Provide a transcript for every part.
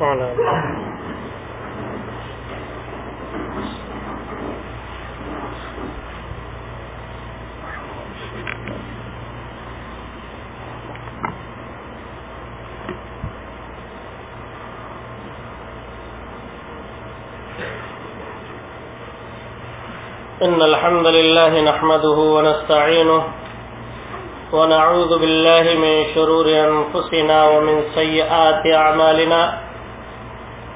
وعلى آله إن الحمد لله نحمده ونستعينه ونعوذ بالله من شرور أنفسنا ومن سيئات أعمالنا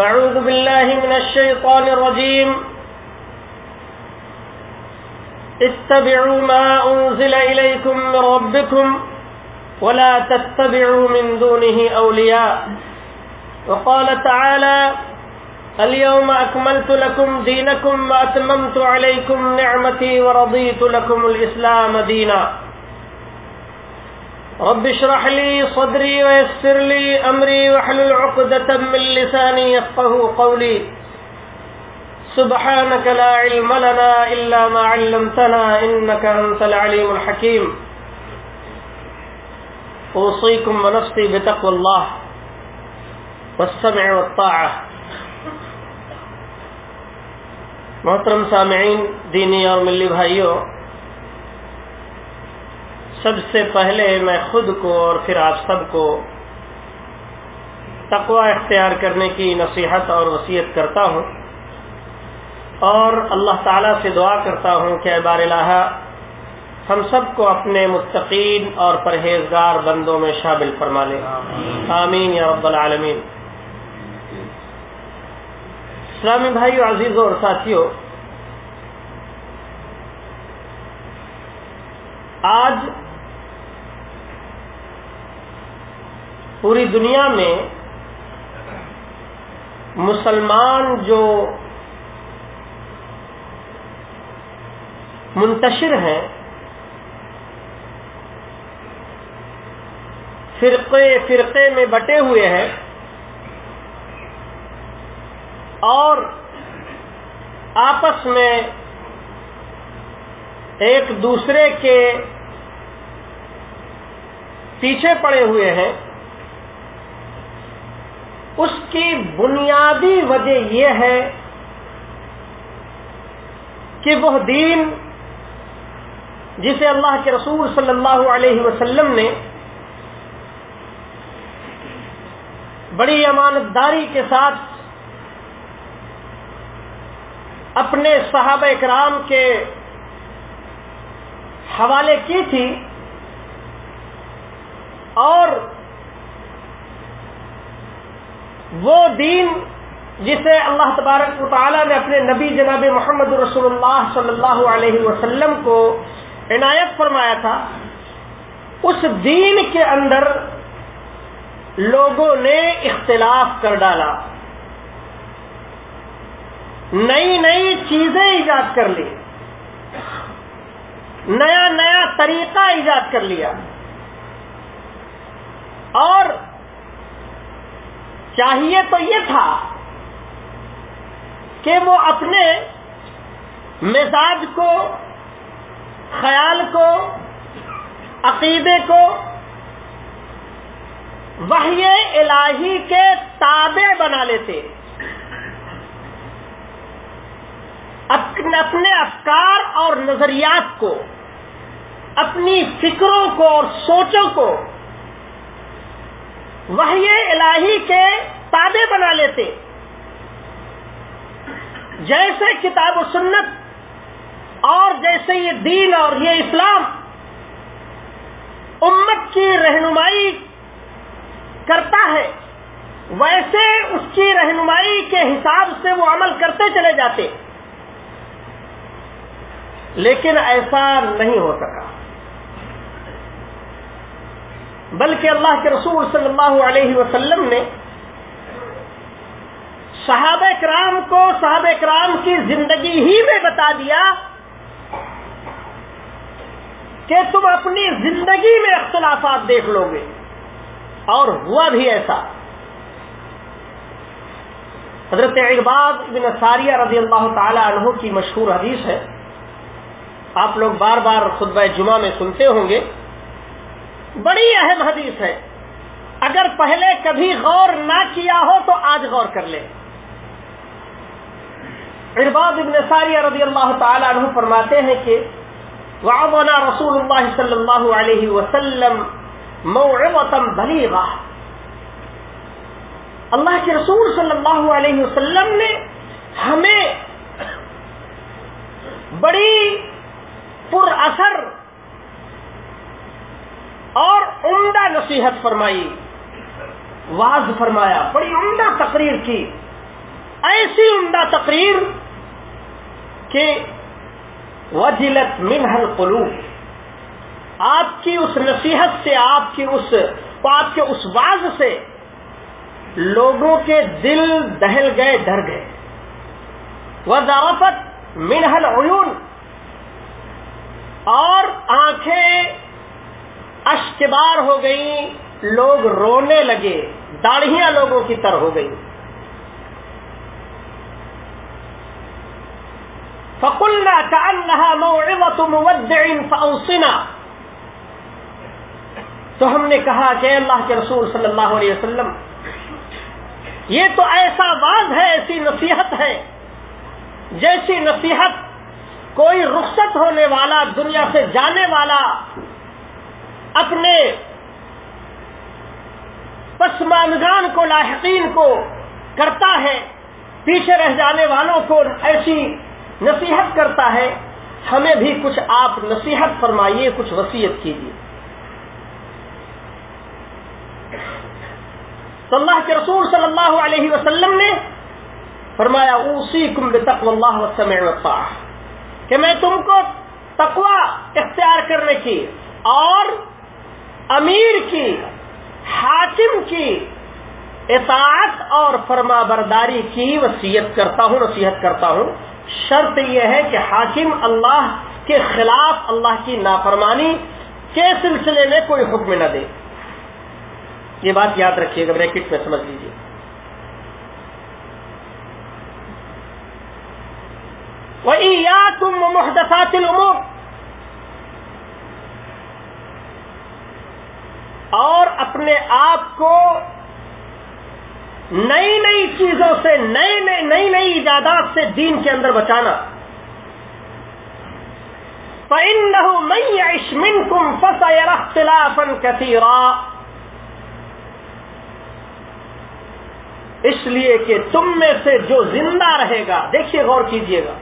فاعوذ بالله من الشيطان الرجيم اتبعوا ما أنزل إليكم من ربكم ولا تتبعوا من دونه أولياء وقال تعالى اليوم أكملت لكم دينكم وأتممت عليكم نعمتي ورضيت لكم الإسلام دينا رب اشرح لي صدري ويسر لي أمري وحلل عقدة من لساني يفقه قولي. سبحانك لا علم لنا إلا ما علمتنا إنك أنت العليم الحكيم. أوصيكم ونفسي بتقوى الله والسمع والطاعة. محترم سامعین، دینی اور ملی بھائیوں سب سے پہلے میں خود کو اور پھر آپ سب کو تقوی اختیار کرنے کی نصیحت اور وصیت کرتا ہوں اور اللہ تعالیٰ سے دعا کرتا ہوں کہ بار الہ ہم سب کو اپنے متقین اور پرہیزگار بندوں میں شامل فرما لے۔ آمین یا رب العالمین۔ اسلامی بھائیو، عزیزوں اور ساتھیوں، آج پوری دنیا میں مسلمان جو منتشر ہیں، فرقے فرقے میں بٹے ہوئے ہیں اور آپس میں ایک دوسرے کے پیچھے پڑے ہوئے ہیں۔ اس کی بنیادی وجہ یہ ہے کہ وہ دین جسے اللہ کے رسول صلی اللہ علیہ وسلم نے بڑی امانت داری کے ساتھ اپنے صحابہ اکرام کے حوالے کی تھی اور وہ دین جسے اللہ تبارک و تعالیٰ نے اپنے نبی جناب محمد رسول اللہ صلی اللہ علیہ وسلم کو عنایت فرمایا تھا، اس دین کے اندر لوگوں نے اختلاف کر ڈالا۔ نئی نئی چیزیں ایجاد کر لی۔ نیا نیا طریقہ ایجاد کر لیا۔ اور چاہیے تو یہ تھا کہ وہ اپنے مزاج کو، خیال کو، عقیدے کو وحی الہی کے تابع بنا لیتے۔ اپنے افکار اور نظریات کو، اپنی فکروں کو اور سوچوں کو وحی الہی کے تابع بنا لیتے۔ جیسے کتاب و سنت اور جیسے یہ دین اور یہ اسلام امت کی رہنمائی کرتا ہے، ویسے اس کی رہنمائی کے حساب سے وہ عمل کرتے چلے جاتے۔ لیکن ایسا نہیں ہو سکا۔ بلکہ اللہ کے رسول صلی اللہ علیہ وسلم نے صحابہ کرام کو صحابہ کرام کی زندگی ہی میں بتا دیا کہ تم اپنی زندگی میں اختلافات دیکھ لو گے۔ اور ہوا بھی ایسا۔ حضرت اقبال ابن ساریہ رضی اللہ تعالی عنہ کی مشہور حدیث ہے۔ آپ لوگ بار بار خطبہ جمعہ میں سنتے ہوں گے۔ بڑی اہم حدیث ہے۔ اگر پہلے کبھی غور نہ کیا ہو تو آج غور کر لیں۔ ارباد ابن ساریہ رضی اللہ تعالی عنہ فرماتے ہیں کہ وعظنا رسول اللہ صلی اللہ علیہ وسلم موعظتا بلیغا۔ اللہ کے رسول صلی اللہ علیہ وسلم نے ہمیں بڑی پر اثر اور عمدہ نصیحت فرمائی۔ واض فرمایا، بڑی عمدہ تقریر کی۔ ایسی عمدہ تقریر کہ وجلت منہل قلوب آپ کی اس نصیحت سے، آپ کی اس، آپ کے اس واز سے لوگوں کے دل دہل گئے، ڈر گئے۔ وضافت منہل عیون اور آنکھیں اشکبار ہو گئی، لوگ رونے لگے داڑیاں لوگوں کی طرح ہو گئی۔ فقلنا كأنها موعظة مودع فأوصنا۔ تو ہم نے کہا کہ اللہ کے رسول صلی اللہ علیہ وسلم، یہ تو ایسا واز ہے، ایسی نصیحت ہے۔ جیسی نصیحت کوئی رخصت ہونے والا، دنیا سے جانے والا اپنے پسماندگان کو، لاحقین کو کرتا ہے، پیچھے رہ جانے والوں کو ایسی نصیحت کرتا ہے، ہمیں بھی کچھ آپ نصیحت فرمائیے، کچھ وسیعت کیجیے۔ اللہ کے رسول صلی اللہ علیہ وسلم نے فرمایا اسی کم اللہ وسمع وطاع کہ میں تم کو تقوا اختیار کرنے کی اور امیر کی، حاکم کی اطاعت اور فرما برداری کی وصیت کرتا ہوں، نصیحت کرتا ہوں۔ شرط یہ ہے کہ حاکم اللہ کے خلاف اللہ کی نافرمانی کے سلسلے میں کوئی حکم نہ دے۔ یہ بات یاد رکھیے گا بریکٹ میں سمجھ لیجیے۔ وہی یا تم محدثات العمور اور اپنے آپ کو نئی نئی چیزوں سے نئے نئے نئی نئی ایجادات سے دین کے اندر بچانا۔ فَإِنَّهُ مَنْ يَعِشْ مِنْكُمْ فَسَيَرَ اخْتِلَافًا كَثِيرًا۔ اس لیے کہ تم میں سے جو زندہ رہے گا، دیکھیے غور کیجیے گا۔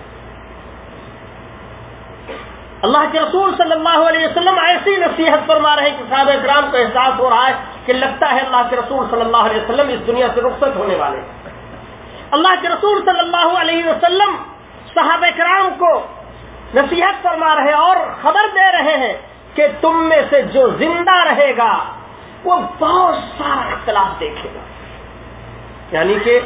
اللہ کے رسول صلی اللہ علیہ وسلم ایسی نصیحت فرما رہے کہ صحابہ اکرام کو احساس ہو رہا ہے کہ لگتا ہے اللہ کے رسول صلی اللہ علیہ وسلم اس دنیا سے رخصت ہونے والے اللہ کے رسول صلی اللہ علیہ وسلم صحابہ اکرام کو نصیحت فرما رہے اور خبر دے رہے ہیں کہ تم میں سے جو زندہ رہے گا، وہ بہت سارا اختلاف دیکھے گا۔ یعنی کہ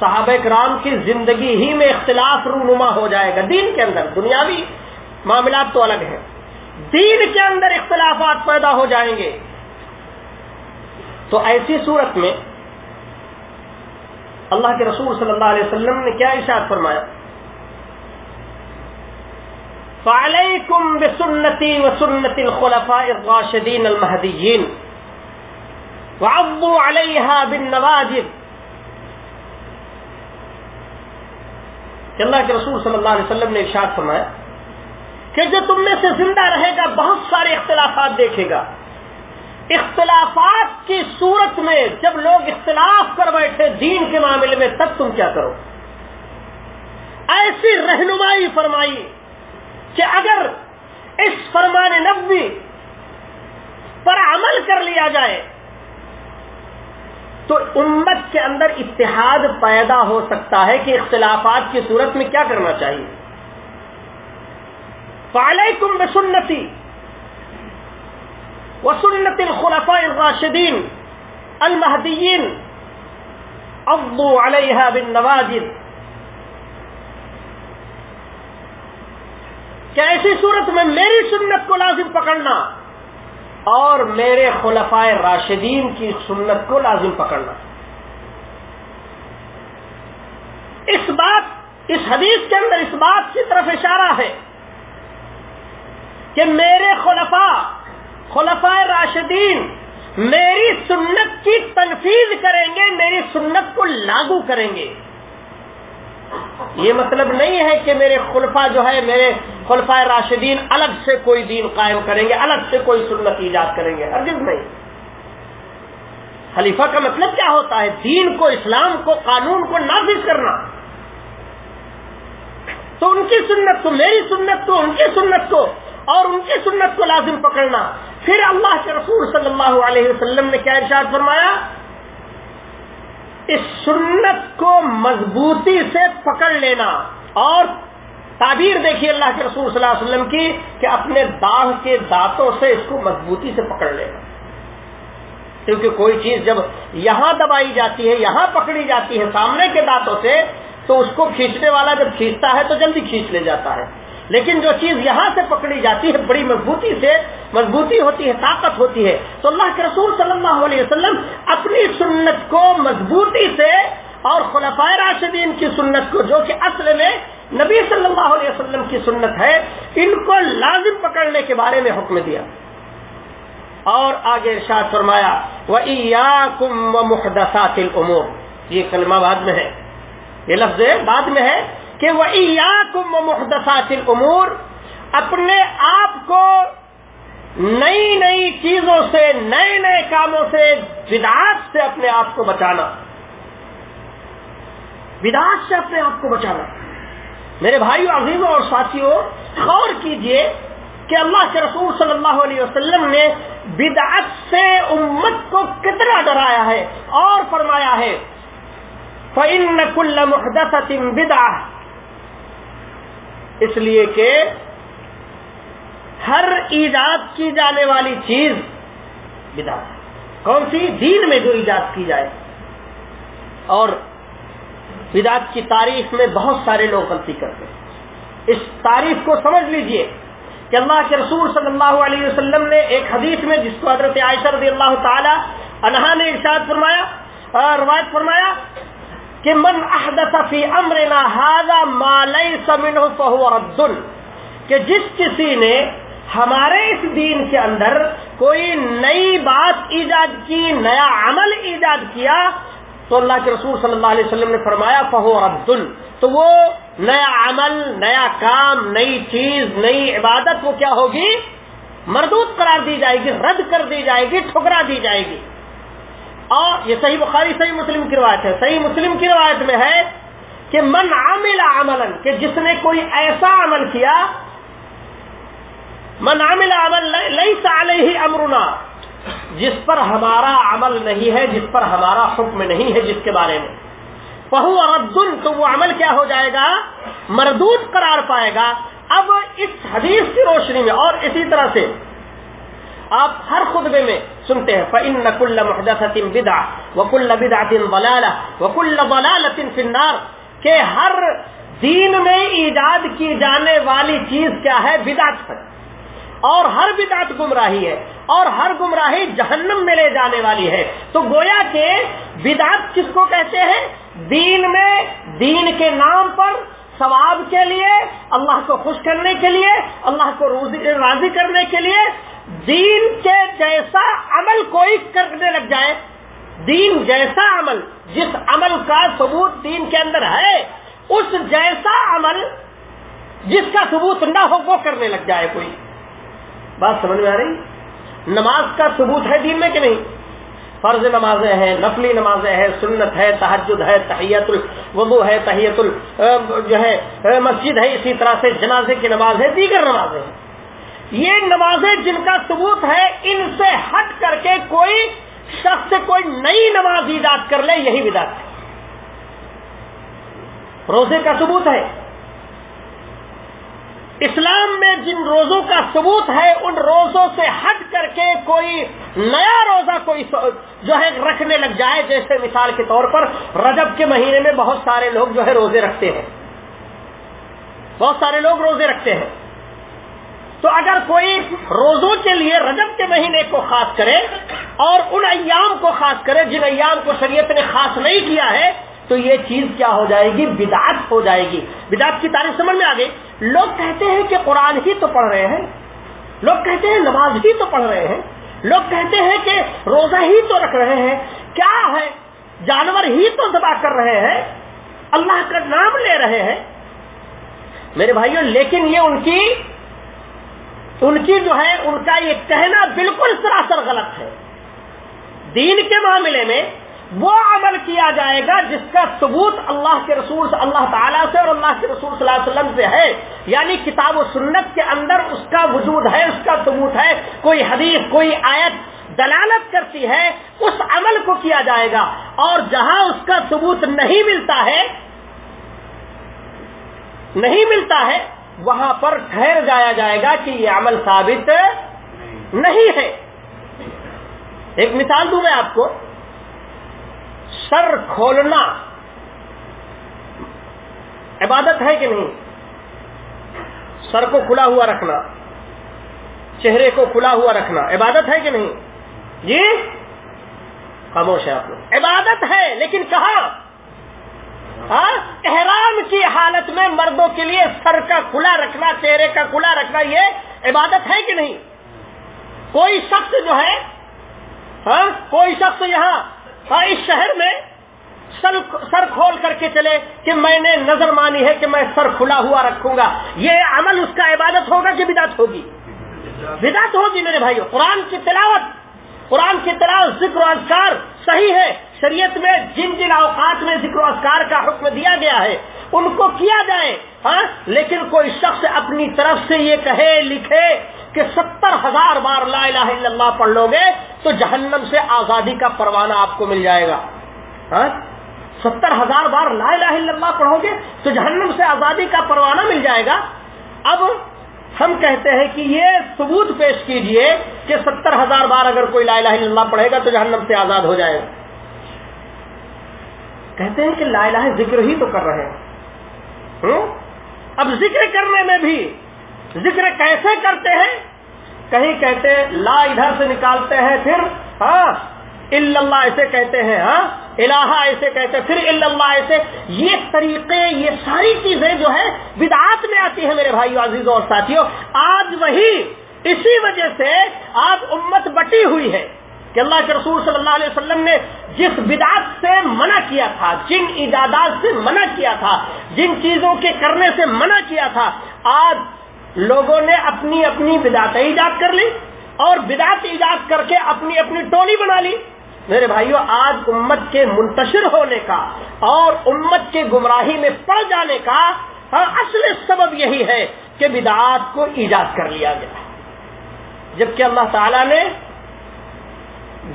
صحابہ کرام کی زندگی ہی میں اختلاف رونما ہو جائے گا۔ دین کے اندر، دنیاوی معاملات تو الگ ہیں۔ دین کے اندر اختلافات پیدا ہو جائیں گے۔ تو ایسی صورت میں اللہ کے رسول صلی اللہ علیہ وسلم نے کیا ارشاد فرمایا؟ فعليكم بسنتي وسنة الخلفاء الراشدين المهديين وعضوا عليها بالنواجد کہ اللہ کے رسول صلی اللہ علیہ وسلم نے ارشاد فرمایا کہ جو تم میں سے زندہ رہے گا، بہت سارے اختلافات دیکھے گا۔ اختلافات کی صورت میں جب لوگ اختلاف کر بیٹھے دین کے معاملے میں، تب تم کیا کرو؟ ایسی رہنمائی فرمائی کہ اگر اس فرمان نبی پر عمل کر لیا جائے، تو امت کے اندر اتحاد پیدا ہو سکتا ہے کہ اختلافات کی صورت میں کیا کرنا چاہیے۔ فعلیکم بسنتی وسنت الخلفاء الراشدین المہدیین ابو علیہ بن کہ ایسی صورت میں میری سنت کو لازم پکڑنا اور میرے خلفائے راشدین کی سنت کو لازم پکڑنا اس بات اس حدیث کے اندر اس بات کی طرف اشارہ ہے کہ میرے خلفاء خلفائے راشدین میری سنت کی تنفیذ کریں گے، میری سنت کو لاگو کریں گے۔ یہ مطلب نہیں ہے کہ میرے خلفا جو ہے، میرے خلفا راشدین الگ سے کوئی دین قائم کریں گے، الگ سے کوئی سنت ایجاد کریں گے، ہرگز نہیں۔ خلیفہ کا مطلب کیا ہوتا ہے؟ دین کو، اسلام کو، قانون کو نافذ کرنا۔ تو ان کی سنت کو میری سنت کو ان کی سنت کو اور ان کی سنت کو لازم پکڑنا۔ پھر اللہ کے رسول صلی اللہ علیہ وسلم نے کیا ارشاد فرمایا؟ اس سنت کو مضبوطی سے پکڑ لینا۔ اور تعبیر دیکھیے اللہ کے رسول صلی اللہ علیہ وسلم کی کہ اپنے داغ کے دانتوں سے اس کو مضبوطی سے پکڑ لینا۔ کیونکہ کوئی چیز جب یہاں دبائی جاتی ہے، یہاں پکڑی جاتی ہے سامنے کے دانتوں سے، تو اس کو کھینچنے والا جب کھینچتا ہے تو جلدی کھینچ لے جاتا ہے۔ لیکن جو چیز یہاں سے پکڑی جاتی ہے، بڑی مضبوطی سے، مضبوطی ہوتی ہے، طاقت ہوتی ہے۔ تو اللہ کے رسول صلی اللہ علیہ وسلم اپنی سنت کو مضبوطی سے اور خلفۂ راشدین کی سنت کو، جو کہ اصل میں نبی صلی اللہ علیہ وسلم کی سنت ہے، ان کو لازم پکڑنے کے بارے میں حکم دیا۔ اور آگے ارشاد فرمایا وہ محدثات العمور یہ کلمہ بعد میں ہے۔ یہ لفظ بعد میں ہے۔ کہ وہ محدثات العمور اپنے آپ کو نئی نئی چیزوں سے، نئے نئے کاموں سے بداعت سے اپنے آپ کو بچانا۔ بداعت سے اپنے آپ کو بچانا۔ میرے بھائیو عظیموں اور ساتھیوں غور کیجیے کہ اللہ کے رسول صلی اللہ علیہ وسلم نے بدعت سے امت کو کتنا ڈرایا ہے اور فرمایا ہے۔ فَإِنَّ كُلَّ مُحْدَثَةٍ بِدْعَةٍ۔ اس لیے کہ ہر ایجاد کی جانے والی چیز بدعت کون سی؟ دین میں جو ایجاد کی جائے۔ اور بدعت کی تاریخ میں بہت سارے لوگ غلطی کرتے ہیں۔ اس تاریخ کو سمجھ لیجیے کہ اللہ کے رسول صلی اللہ علیہ وسلم نے ایک حدیث میں، جس کو حضرت عائشہ رضی اللہ تعالی انہا نے ارشاد فرمایا روایت فرمایا کہ من احدث فی امرنا هذا ما ليس منه فهو رد. کہ جس کسی نے ہمارے اس دین کے اندر کوئی نئی بات ایجاد کی، نیا عمل ایجاد کیا، تو اللہ کے رسول صلی اللہ علیہ وسلم نے فرمایا فہو رد. تو وہ نیا عمل، نیا کام، نئی چیز، نئی عبادت وہ کیا ہوگی؟ مردود قرار دی جائے گی، رد کر دی جائے گی، ٹھکرا دی جائے گی۔ اور یہ صحیح بخاری، صحیح مسلم کی روایت ہے۔ صحیح مسلم کی روایت میں ہے کہ من عامل عمل کہ جس نے کوئی ایسا عمل کیا، من عامل عمل لئی علیہ امرنا، جس پر ہمارا عمل نہیں ہے، جس پر ہمارا حکم نہیں ہے جس کے بارے میں۔ بہو اور تو وہ عمل کیا ہو جائے گا؟ مردود قرار پائے گا۔ اب اس حدیث کی روشنی میں اور اسی طرح سے آپ ہر خطبے میں سنتے ہیں، فَإِنَّ كُلَّ مُحْدَثَةٍ بِدْعَةٍ وَكُلَّ بِدْعَةٍ ضَلَالَةٍ وَكُلَّ ضَلَالَةٍ فِي النَّارِ کہ ہر دین میں ایجاد کی جانے والی چیز کیا ہے؟ بدعت ہے اور ہر بدعت گمراہی ہے، اور ہر گمراہی جہنم میں لے جانے والی ہے۔ تو گویا کہ بدعت کس کو کہتے ہیں؟ دین میں، دین کے نام پر، ثواب کے لیے، اللہ کو خوش کرنے کے لیے، اللہ کو راضی کرنے کے لیے دین کے جیسا عمل کوئی کرنے لگ جائے، دین جیسا عمل جس عمل کا ثبوت دین کے اندر ہے، اس جیسا عمل جس کا ثبوت نہ ہو، وہ کرنے لگ جائے کوئی۔ بات سمجھ میں آ رہی؟ نماز کا ثبوت ہے دین میں کہ نہیں؟ فرض نمازیں ہیں، نفلی نمازیں ہیں، سنت ہے تحجد ہے تحیت الوضو ہے تحیت ال جو ہے مسجد ہے، اسی طرح سے جنازے کی نماز ہے، دیگر نمازیں ہیں۔ یہ نمازیں جن کا ثبوت ہے، ان سے ہٹ کر کے کوئی شخص کوئی نئی نماز ایجاد کر لے، یہی بدات ہے۔ روزے کا ثبوت ہے۔ اسلام میں جن روزوں کا ثبوت ہے، ان روزوں سے ہٹ کر کے کوئی نیا روزہ کوئی جو ہے رکھنے لگ جائے، جیسے مثال کے طور پر رجب کے مہینے میں بہت سارے لوگ جو ہے روزے رکھتے ہیں۔ بہت سارے لوگ روزے رکھتے ہیں۔ تو اگر کوئی روزوں کے لیے رجب کے مہینے کو خاص کرے اور ان ایام کو خاص کرے جن ایام کو شریعت نے خاص نہیں کیا ہے، تو یہ چیز کیا ہو جائے گی؟ بدعت ہو جائے گی۔ بدعت کی تاریخ سمجھ میں آ گئی؟ لوگ کہتے ہیں کہ قرآن ہی تو پڑھ رہے ہیں۔ لوگ کہتے ہیں نماز ہی تو پڑھ رہے ہیں۔ لوگ کہتے ہیں کہ روزہ ہی تو رکھ رہے ہیں۔ کیا ہے؟ جانور ہی تو دبا کر رہے ہیں۔ اللہ کا نام لے رہے ہیں۔ میرے بھائیوں لیکن یہ ان کی ان کی جو ہے، ان کا یہ کہنا بالکل سراسر غلط ہے۔ دین کے معاملے میں وہ عمل کیا جائے گا جس کا ثبوت اللہ کے رسول اللہ تعالیٰ سے اور اللہ کے رسول صلی اللہ علیہ وسلم سے ہے۔ یعنی کتاب و سنت کے اندر اس کا وجود ہے، اس کا ثبوت ہے۔ کوئی حدیث، کوئی آیت دلالت کرتی ہے، اس عمل کو کیا جائے گا۔ اور جہاں اس کا ثبوت نہیں ملتا ہے، نہیں ملتا ہے وہاں پر ٹھہر جایا جائے گا کہ یہ عمل ثابت نہیں ہے۔ ایک مثال دوں میں آپ کو۔ سر کھولنا۔ عبادت ہے کہ نہیں؟ سر کو کھلا ہوا رکھنا۔ چہرے کو کھلا ہوا رکھنا۔ عبادت ہے کہ نہیں؟ جی؟ خاموش ہے آپ لوگ۔ عبادت ہے، لیکن کہاں؟ ہاں؟ احرام کی حالت میں مردوں کے لیے سر کا کھلا رکھنا، چہرے کا کھلا رکھنا، یہ عبادت ہے کہ نہیں؟ کوئی شخص جو ہے ہاں؟ کوئی شخص یہاں ہاں، اس شہر میں سر سر کھول کر کے چلے کہ میں نے نظر مانی ہے کہ میں سر کھلا ہوا رکھوں گا۔ یہ عمل اس کا عبادت ہوگا کہ بدعت ہوگی؟ بدعت ہوگی میرے بھائیو، قرآن کی تلاوت، قرآن کی تلاوت، ذکر و اذکار صحیح ہے۔ شریعت میں جن جن اوقات میں ذکر و اذکار کا حکم دیا گیا ہے، ان کو کیا جائے ہاں؟ لیکن کوئی شخص اپنی طرف سے یہ کہے، لکھے کہ ستر ہزار بار لا الہ الا اللہ پڑھ لو گے تو جہنم سے آزادی کا پروانہ آپ کو مل جائے گا۔ ہاں؟ ستر ہزار بار لا الہ الا اللہ پڑھو گے تو جہنم سے آزادی کا پروانہ مل جائے گا۔ اب ہم کہتے ہیں کہ یہ ثبوت پیش کیجیے کہ ستر ہزار بار اگر کوئی لا الہ الا اللہ پڑھے گا تو جہنم سے آزاد ہو جائے گا۔ کہتے ہیں کہ لا الہ ذکر ہی تو کر رہے ہیں۔ اب ذکر کرنے میں بھی ذکر کیسے کرتے ہیں؟ کہیں کہتے لا ادھر سے نکالتے ہیں، پھر ہاں اللہ ایسے کہتے ہیں ہاں الہ ایسے کہتے ہیں، پھر اللہ ایسے یہ طریقے، یہ ساری چیزیں جو ہے بدعات میں آتی ہیں میرے بھائیو، عزیزوں اور ساتھیوں۔ آج وہی اسی وجہ سے آج امت بٹی ہوئی ہے کہ اللہ کے رسول صلی اللہ علیہ وسلم نے جس بدعت سے منع کیا تھا، جن ایجادات سے منع کیا تھا، جن چیزوں کے کرنے سے منع کیا تھا، آج لوگوں نے اپنی اپنی بدعت ایجاد کر لی اور بدعت ایجاد کر کے اپنی اپنی ٹولی بنا لی۔ میرے بھائیو، آج امت کے منتشر ہونے کا اور امت کے گمراہی میں پڑ جانے کا ہاں، اصل سبب یہی ہے کہ بدعات کو ایجاد کر لیا گیا۔ جبکہ اللہ تعالی نے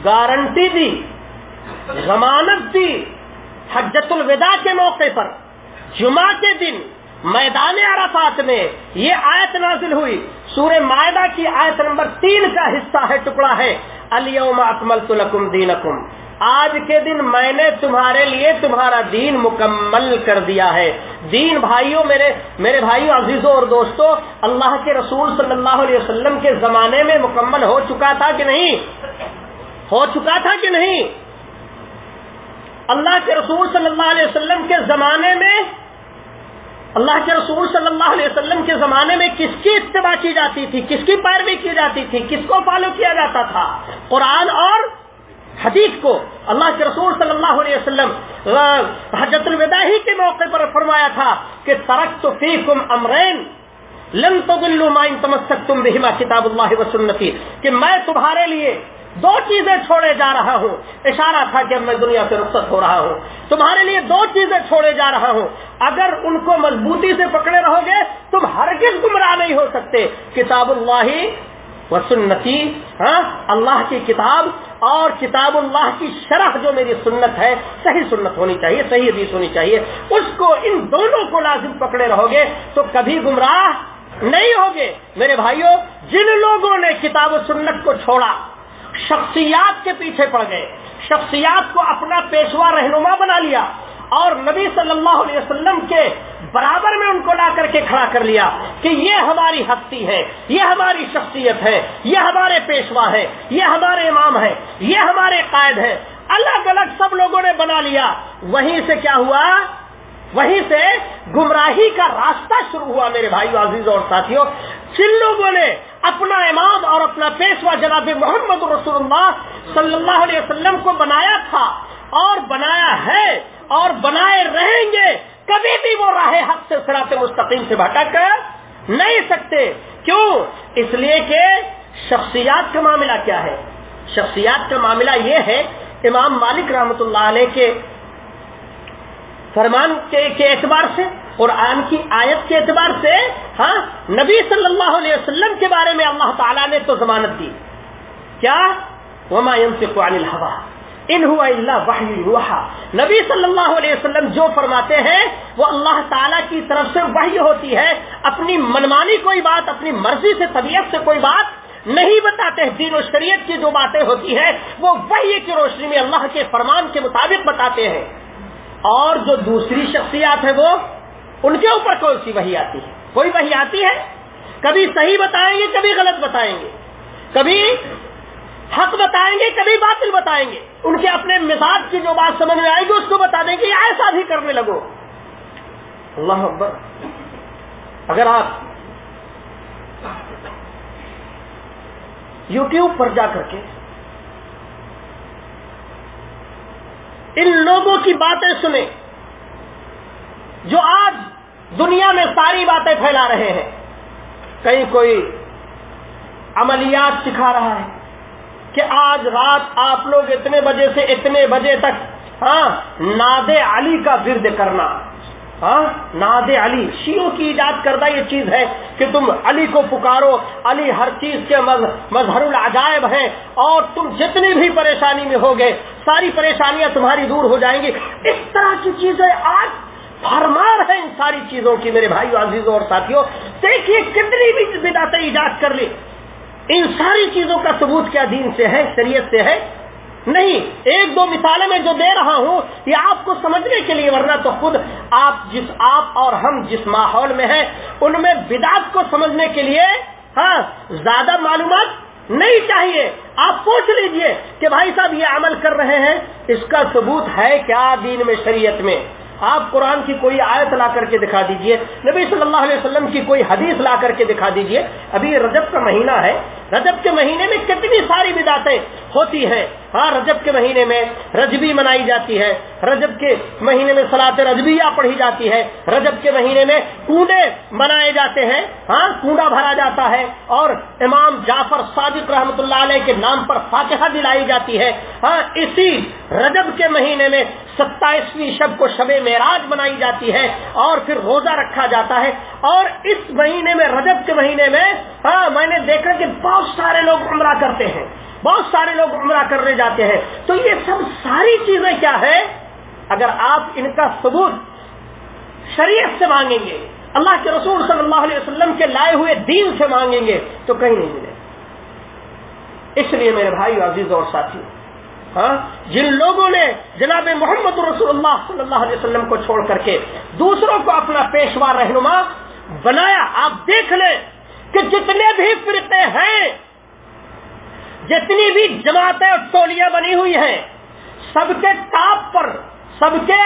گارنٹی دی ضمانت دی حجت الوداع کے موقع پر، جمعہ کے دن، میدان عرفات میں یہ آیت نازل ہوئی۔ سورہ معدہ کی آیت نمبر تین کا حصہ ہے، ٹکڑا ہے۔ الیوم اکملت لکم دینکم۔ آج کے دن میں نے تمہارے لیے تمہارا دین مکمل کر دیا ہے۔ دین بھائیوں، میرے میرے بھائیوں عزیزوں اور دوستوں، اللہ کے رسول صلی اللہ علیہ وسلم کے زمانے میں مکمل ہو چکا تھا کہ نہیں؟ ہو چکا تھا کہ نہیں؟ اللہ کے رسول صلی اللہ علیہ وسلم کے زمانے میں اللہ کے رسول صلی اللہ علیہ وسلم کے زمانے میں کس کی اتباع کی جاتی تھی؟ کس کی پیروی کی جاتی تھی؟ کس کو فالو کیا جاتا تھا؟ قرآن اور حدیث کو اللہ کے رسول صلی اللہ علیہ وسلم حجت الوداع ہی کے موقع پر فرمایا تھا کہ ترک تو فی امرین لن تو تمسک تم بہما کتاب اللہ وسنتی کہ میں تمہارے لیے دو چیزیں چھوڑے جا رہا ہوں۔ اشارہ تھا کہ میں دنیا سے رخصت ہو رہا ہوں۔ تمہارے لیے دو چیزیں چھوڑے جا رہا ہوں۔ اگر ان کو مضبوطی سے پکڑے رہو گے، تم ہرگز گمراہ نہیں ہو سکتے۔ کتاب اللہ و سنتی ہاں؟ اللہ کی کتاب اور کتاب اللہ کی شرح جو میری سنت ہے، صحیح سنت ہونی چاہیے، صحیح حدیث ہونی چاہیے۔ اس کو ان دونوں کو لازم پکڑے رہو گے تو کبھی گمراہ نہیں ہوگے۔ میرے بھائیوں جن لوگوں نے کتاب و سنت کو چھوڑا شخصیات کے پیچھے پڑ گئے۔ شخصیات کو اپنا پیشوا رہنما بنا لیا اور نبی صلی اللہ علیہ وسلم کے برابر میں ان کو لا کر کے کھڑا کر لیا کہ یہ ہماری ہستی ہے، یہ ہماری شخصیت ہے، یہ ہمارے پیشوا ہے، یہ ہمارے امام ہے، یہ ہمارے قائد ہے۔ الگ الگ سب لوگوں نے بنا لیا۔ وہیں سے کیا ہوا؟ وہیں سے گمراہی کا راستہ شروع ہوا میرے بھائی عزیز اور ساتھیوں۔ جن لوگوں نے اپنا امام اور اپنا پیشوا جناب محمد رسول اللہ صلی اللہ علیہ وسلم کو بنایا تھا اور بنایا ہے اور بنائے رہیں گے، کبھی بھی وہ راہ حق سے سرات مستقیم سے بھٹک نہیں سکتے۔ کیوں؟ اس لیے کہ شخصیات کا معاملہ کیا ہے؟ شخصیات کا معاملہ یہ ہے، امام مالک رحمت اللہ علیہ کے فرمان کے اعتبار سے قرآن کی آیت کے اعتبار سے ہاں نبی صلی اللہ علیہ وسلم کے بارے میں اللہ تعالیٰ نے تو ضمانت دی۔ کیا؟ وما عن الحوا ان نبی صلی اللہ علیہ وسلم جو فرماتے ہیں، وہ اللہ تعالیٰ کی طرف سے وحی ہوتی ہے۔ اپنی منمانی کوئی بات، اپنی مرضی سے، طبیعت سے کوئی بات نہیں بتاتے دین و شریعت کی جو باتیں ہوتی ہیں، وہ وحی کی روشنی میں اللہ کے فرمان کے مطابق بتاتے ہیں۔ اور جو دوسری شخصیات ہے وہ ان کے اوپر کون سی وہی آتی ہے؟ کوئی وہی آتی ہے؟ کبھی صحیح بتائیں گے، کبھی غلط بتائیں گے۔ کبھی حق بتائیں گے، کبھی باطل بتائیں گے۔ ان کے اپنے مزاج کی جو بات سمجھ میں آئے گی، اس کو بتا دیں گے ایسا بھی کرنے لگو۔ اللہ اکبر۔ اگر آپ یوٹیوب پر جا کر کے ان لوگوں کی باتیں سنیں، جو آج دنیا میں ساری باتیں پھیلا رہے ہیں۔ کہیں کوئی عملیات سکھا رہا ہے کہ آج رات آپ لوگ اتنے بجے سے اتنے بجے تک ہاں ناد علی کا ورد کرنا۔ ہاں ناد علی شیوں کی ایجاد کردہ یہ چیز ہے کہ تم علی کو پکارو۔ علی ہر چیز کے مظہر العجائب ہیں اور تم جتنی بھی پریشانی میں ہوگے، ساری پریشانیاں تمہاری دور ہو جائیں گی۔ اس طرح کی چیزیں آج فرمار ہے ان ساری چیزوں کی، میرے بھائی عزیزوں اور ساتھیوں، دیکھیے کتنی بھی بداتیں ایجاد کر لی ان ساری چیزوں کا ثبوت کیا دین سے ہے، شریعت سے ہے؟ نہیں، ایک دو مثالیں میں جو دے رہا ہوں، یہ آپ کو سمجھنے کے لیے، ورنہ تو خود آپ جس، آپ اور ہم جس ماحول میں ہیں، ان میں بدعت کو سمجھنے کے لیے ہاں زیادہ معلومات نہیں چاہیے۔ آپ پوچھ لیجیے کہ بھائی صاحب یہ عمل کر رہے ہیں، اس کا ثبوت ہے کیا دین میں، شریعت میں؟ آپ قرآن کی کوئی آیت لا کر کے دکھا دیجیے۔ نبی صلی اللہ علیہ وسلم کی کوئی حدیث لا کر کے دکھا دیجیے۔ ابھی رجب کا مہینہ ہے۔ رجب کے مہینے میں کتنی ساری بداتیں ہوتی ہیں۔ ہاں رجب کے مہینے میں رجبی منائی جاتی ہے۔ رجب کے مہینے میں سلاط رجبیہ پڑھی جاتی ہے۔ رجب کے مہینے میں کنڈے منائے جاتے ہیں۔ ہاں کنڈا بھرا جاتا ہے۔ اور امام جعفر صادق رحمت اللہ علیہ کے نام پر فاتحہ دلائی جاتی ہے۔ ہاں اسی رجب کے مہینے میں ستائیسویں شب کو شب معراج بنائی جاتی ہے اور پھر روزہ رکھا جاتا ہے اور اس مہینے میں رجب کے مہینے میں ہاں میں نے دیکھا کہ بہت سارے لوگ عمرہ کرتے ہیں، بہت سارے لوگ عمرہ کرنے جاتے ہیں۔ تو یہ سب ساری چیزیں کیا ہے اگر آپ ان کا ثبوت شریعت سے مانگیں گے، اللہ کے رسول صلی اللہ علیہ وسلم کے لائے ہوئے دین سے مانگیں گے، تو کہیں نہیں ملے۔ اس لیے میرے بھائی عزیز اور ساتھی ہاں جن لوگوں نے جناب محمد رسول اللہ صلی اللہ علیہ وسلم کو چھوڑ کر کے دوسروں کو اپنا پیشوا رہنما بنایا، آپ دیکھ لیں کہ جتنے بھی فرقے ہیں، جتنی بھی جماعتیں اور ٹولیاں بنی ہوئی ہیں، سب کے ٹاپ پر، سب کے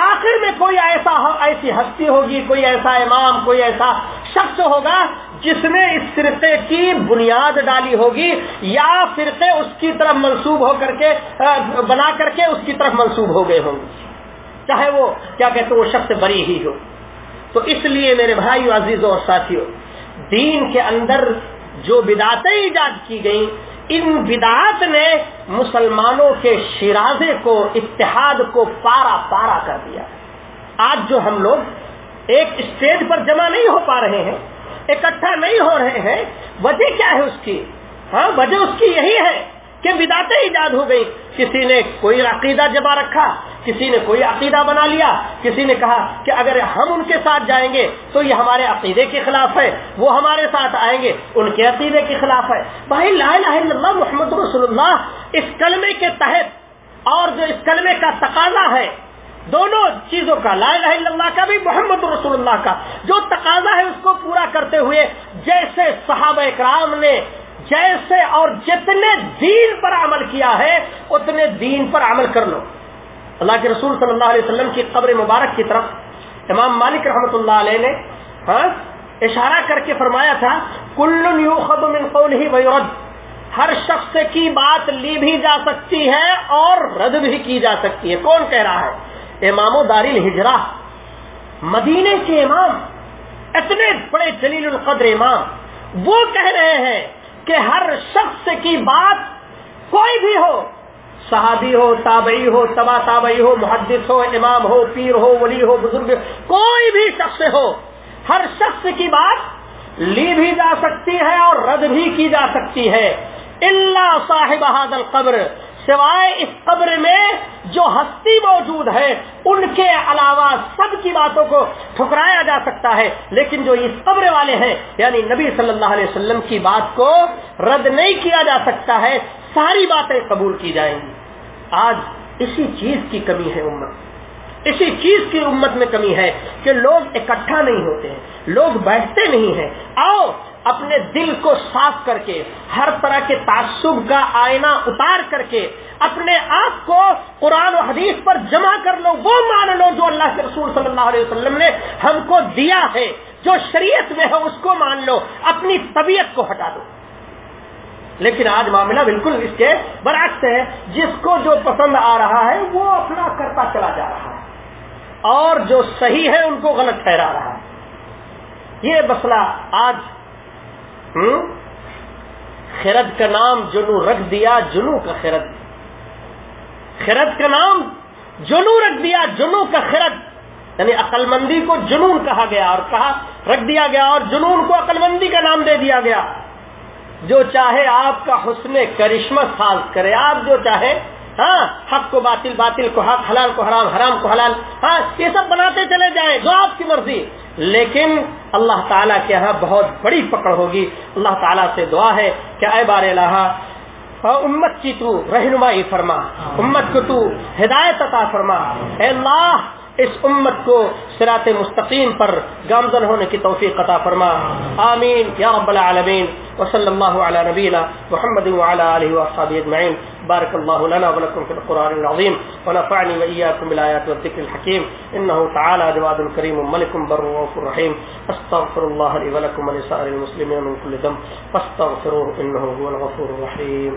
آخر میں کوئی ایسا ایسی ہستی ہوگی، کوئی ایسا امام، کوئی ایسا شخص ہوگا جس نے اس فرقے کی بنیاد ڈالی ہوگی یا فرقے اس کی طرف منسوب ہو کر کے بنا کر کے اس کی طرف منسوب ہو گئے ہوں گے۔ چاہے وہ، کیا کہتے وہ شخص بری ہی ہو۔ تو اس لیے میرے بھائی عزیزوں اور ساتھیوں، دین کے اندر جو بدعتیں ایجاد کی گئی ان بدعات نے مسلمانوں کے شرازے کو، اتحاد کو پارا پارا کر دیا۔ آج جو ہم لوگ ایک اسٹیج پر جمع نہیں ہو پا رہے ہیں اکٹھا نہیں ہو رہے ہیں، وجہ کیا ہے اس کی؟ ہاں وجہ اس کی یہی ہے کہ بداتیں ایجاد ہو گئی کسی نے کوئی عقیدہ جمع رکھا، کسی نے کوئی عقیدہ بنا لیا، کسی نے کہا کہ اگر ہم ان کے ساتھ جائیں گے تو یہ ہمارے عقیدے کے خلاف ہے، وہ ہمارے ساتھ آئیں گے، ان کے عقیدے کے خلاف ہے۔ بھائی، لا الہ الا اللہ محمد رسول اللہ، اس کلمے کے تحت اور جو اس کلمے کا تقاضا ہے دونوں چیزوں کا، لا الہ الا اللہ کا بھی، محمد رسول اللہ کا۔ جو تقاضا ہے اس کو پورا کرتے ہوئے جیسے صحابہ اکرام نے جیسے اور جتنے دین پر عمل کیا ہے، اتنے دین پر عمل کر لو۔ اللہ کے رسول صلی اللہ علیہ وسلم کی قبر مبارک کی طرف امام مالک رحمۃ اللہ علیہ نے ہاں اشارہ کر کے فرمایا تھا، کل من قوله ہر شخص کی بات لی بھی جا سکتی ہے اور رد بھی کی جا سکتی ہے۔ کون کہہ رہا ہے؟ امام و دار الحجرا مدینے کے امام، اتنے بڑے جلیل القدر امام۔ وہ کہہ رہے ہیں کہ ہر شخص کی بات کوئی بھی ہو، صحابی ہو، تابعی ہو، تبا تابعی ہو، محدث ہو، امام ہو، پیر ہو، ولی ہو، بزرگ، کوئی بھی شخص ہو، ہر شخص کی بات لی بھی جا سکتی ہے اور رد بھی کی جا سکتی ہے۔ اللہ صاحب حاضل قبر سوائے اس قبر میں جو ہستی موجود ہے، ان کے علاوہ سب کی باتوں کو ٹھکرایا جا سکتا ہے۔ لیکن جو اس قبر والے ہیں یعنی نبی صلی اللہ علیہ وسلم کی بات کو رد نہیں کیا جا سکتا ہے، ساری باتیں قبول کی جائیں گی۔ آج اسی چیز کی کمی ہے امت۔ اسی چیز کی امت میں کمی ہے کہ لوگ اکٹھا نہیں ہوتے ہیں، لوگ بیٹھتے نہیں ہیں۔ آؤ اپنے دل کو صاف کر کے، ہر طرح کے تعصب کا آئینہ اتار کر کے، اپنے آپ کو قرآن و حدیث پر جمع کر لو، وہ مان لو جو اللہ کے رسول صلی اللہ علیہ وسلم نے ہم کو دیا ہے، جو شریعت میں ہے اس کو مان لو، اپنی طبیعت کو ہٹا دو۔ لیکن آج معاملہ بالکل اس کے برعکس ہے، جس کو جو پسند آ رہا ہے، وہ اپنا کرتا چلا جا رہا ہے۔ اور جو صحیح ہے، ان کو غلط ٹھہرا رہا ہے۔ یہ مسئلہ آج خرد کا نام جنو رکھ دیا، جنو کا خرد۔ خرد کا نام جنو رکھ دیا، جنو کا خرد۔ یعنی عقل مندی کو جنون کہا گیا اور کہا، رکھ دیا گیا اور جنون کو عقل مندی کا نام دے دیا گیا۔ جو چاہے آپ کا حسن کرشمہ ساز کرے، آپ جو چاہے ہاں حق کو باطل باطل کو حق، حلال کو حرام حرام کو حلال ہاں یہ سب بناتے چلے جائیں، جو آپ کی مرضی۔ لیکن اللہ تعالیٰ کے یہاں بہت بڑی پکڑ ہوگی۔ اللہ تعالیٰ سے دعا ہے کہ اے بار الہ امت کی تو رہنمائی فرما، امت کو تو ہدایت عطا فرما۔ اے اللہ، اس امت کو سرات مستقیم پر گامزن ہونے کی توفیق عطا فرما۔ آمین۔ یا رب العالمین۔ وصلی اللہ علی نبینا محمد وعلى آلہ وصحابہ اجمعین۔ بارك الله لنا ولكم في القرآن العظيم ونفعني وإياكم بالآيات والذكر الحكيم إنه تعالى جواد كريم ملك بر وغفور رحيم أستغفر الله لي ولكم ولسائر المسلمين من كل ذنب فاستغفروه إنه هو الغفور الرحيم